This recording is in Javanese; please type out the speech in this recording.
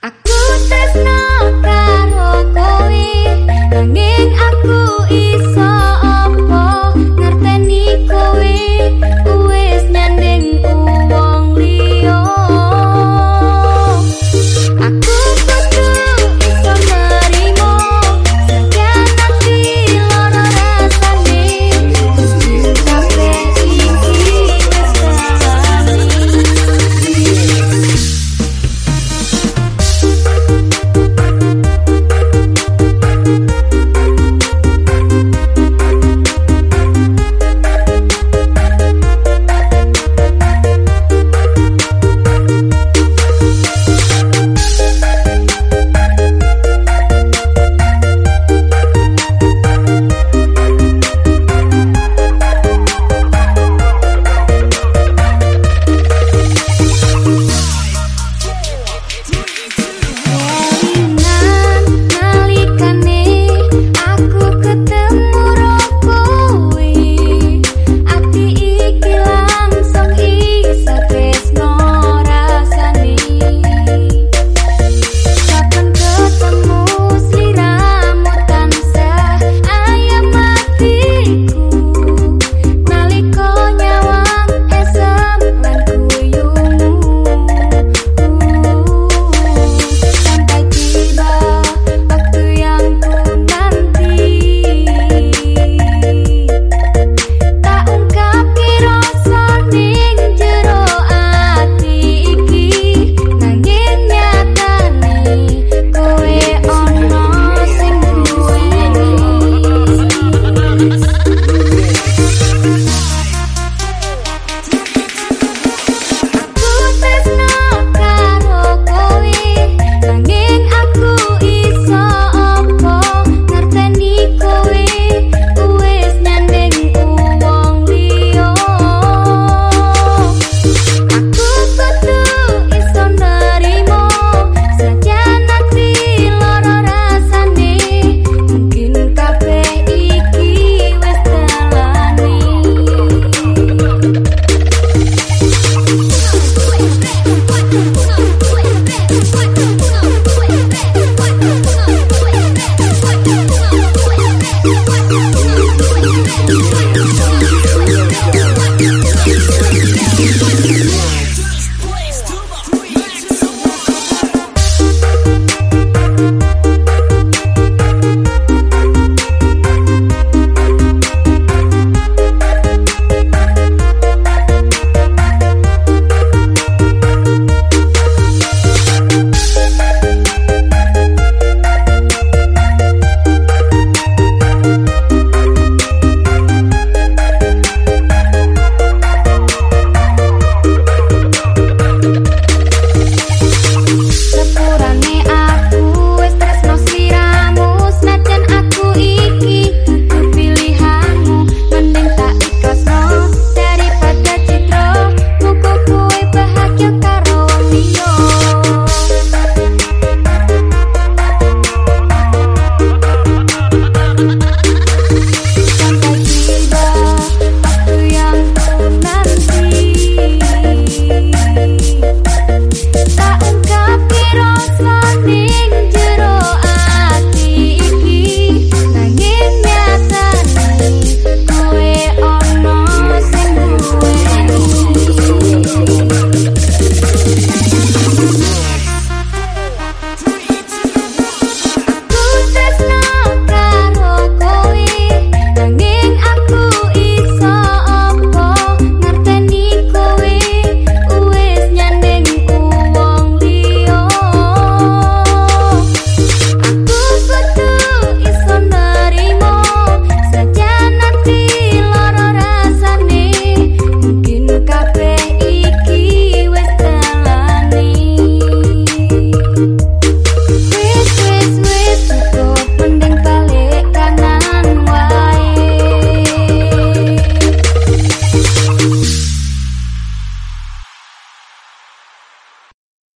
Aku tresno karo kowe nanging aku iso